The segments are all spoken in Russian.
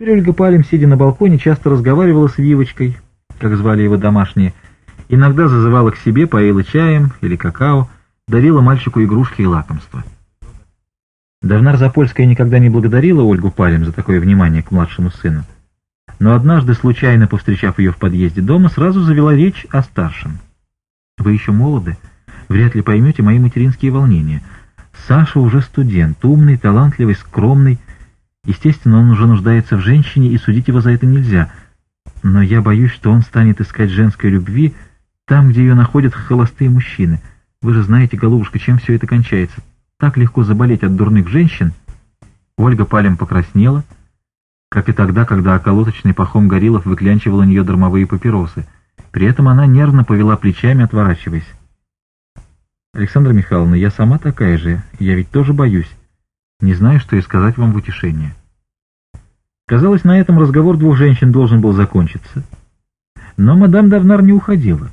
Сережка Палем, сидя на балконе, часто разговаривала с Вивочкой, как звали его домашние, иногда зазывала к себе, поила чаем или какао, дарила мальчику игрушки и лакомства. Давнар Запольская никогда не благодарила Ольгу Палем за такое внимание к младшему сыну, но однажды, случайно повстречав ее в подъезде дома, сразу завела речь о старшем. «Вы еще молоды, вряд ли поймете мои материнские волнения. Саша уже студент, умный, талантливый, скромный, Естественно, он уже нуждается в женщине, и судить его за это нельзя. Но я боюсь, что он станет искать женской любви там, где ее находят холостые мужчины. Вы же знаете, голубушка, чем все это кончается. Так легко заболеть от дурных женщин. Ольга палем покраснела, как и тогда, когда околоточный пахом Горилов выклянчивал у нее дармовые папиросы. При этом она нервно повела плечами, отворачиваясь. «Александра Михайловна, я сама такая же, я ведь тоже боюсь» не зная, что и сказать вам в утешение. Казалось, на этом разговор двух женщин должен был закончиться. Но мадам Давнар не уходила.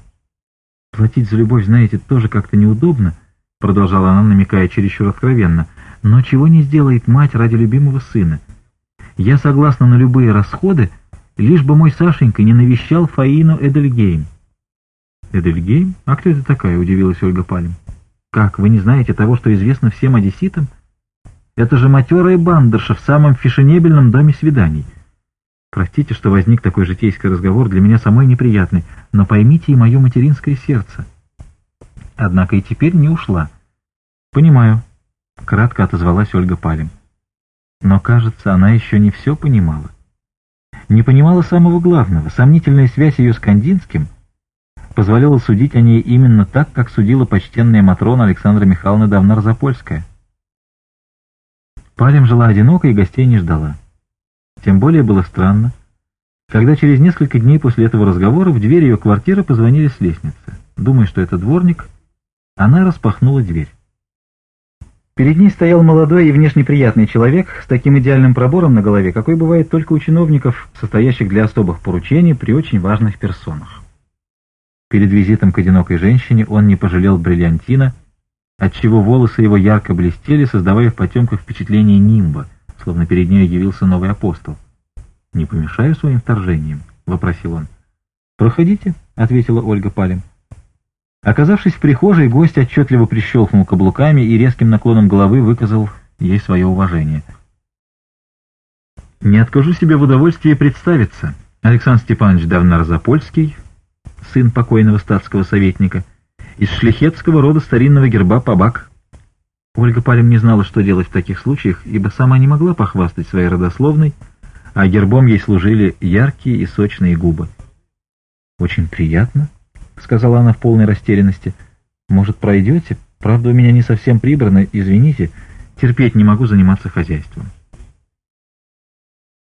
«Платить за любовь, знаете, тоже как-то неудобно», — продолжала она, намекая чересчур откровенно, — «но чего не сделает мать ради любимого сына? Я согласна на любые расходы, лишь бы мой Сашенька не навещал Фаину Эдельгейм». «Эдельгейм? А кто это такая?» — удивилась Ольга Палем. «Как, вы не знаете того, что известно всем одесситам?» Это же матерая бандерша в самом фешенебельном доме свиданий. Простите, что возник такой житейский разговор, для меня самой неприятный, но поймите и мое материнское сердце. Однако и теперь не ушла. Понимаю, — кратко отозвалась Ольга Палим. Но, кажется, она еще не все понимала. Не понимала самого главного. Сомнительная связь ее с Кандинским позволяла судить о ней именно так, как судила почтенная Матрона Александра Михайловна Давнар-Запольская. Палем жила одиноко и гостей не ждала. Тем более было странно, когда через несколько дней после этого разговора в дверь ее квартиры позвонили с лестницы. Думая, что это дворник, она распахнула дверь. Перед ней стоял молодой и внешне приятный человек с таким идеальным пробором на голове, какой бывает только у чиновников, состоящих для особых поручений при очень важных персонах. Перед визитом к одинокой женщине он не пожалел бриллиантина – отчего волосы его ярко блестели, создавая в потемках впечатление нимба, словно перед ней явился новый апостол. «Не помешаю своим вторжением?» — вопросил он. «Проходите», — ответила Ольга Палем. Оказавшись в прихожей, гость отчетливо прищелкнул каблуками и резким наклоном головы выказал ей свое уважение. «Не откажу себе в удовольствии представиться. Александр Степанович Давнар Запольский, сын покойного статского советника — из шляхетского рода старинного герба «Побак». Ольга Палем не знала, что делать в таких случаях, ибо сама не могла похвастать своей родословной, а гербом ей служили яркие и сочные губы. «Очень приятно», — сказала она в полной растерянности. «Может, пройдете? Правда, у меня не совсем прибрано, извините. Терпеть не могу заниматься хозяйством».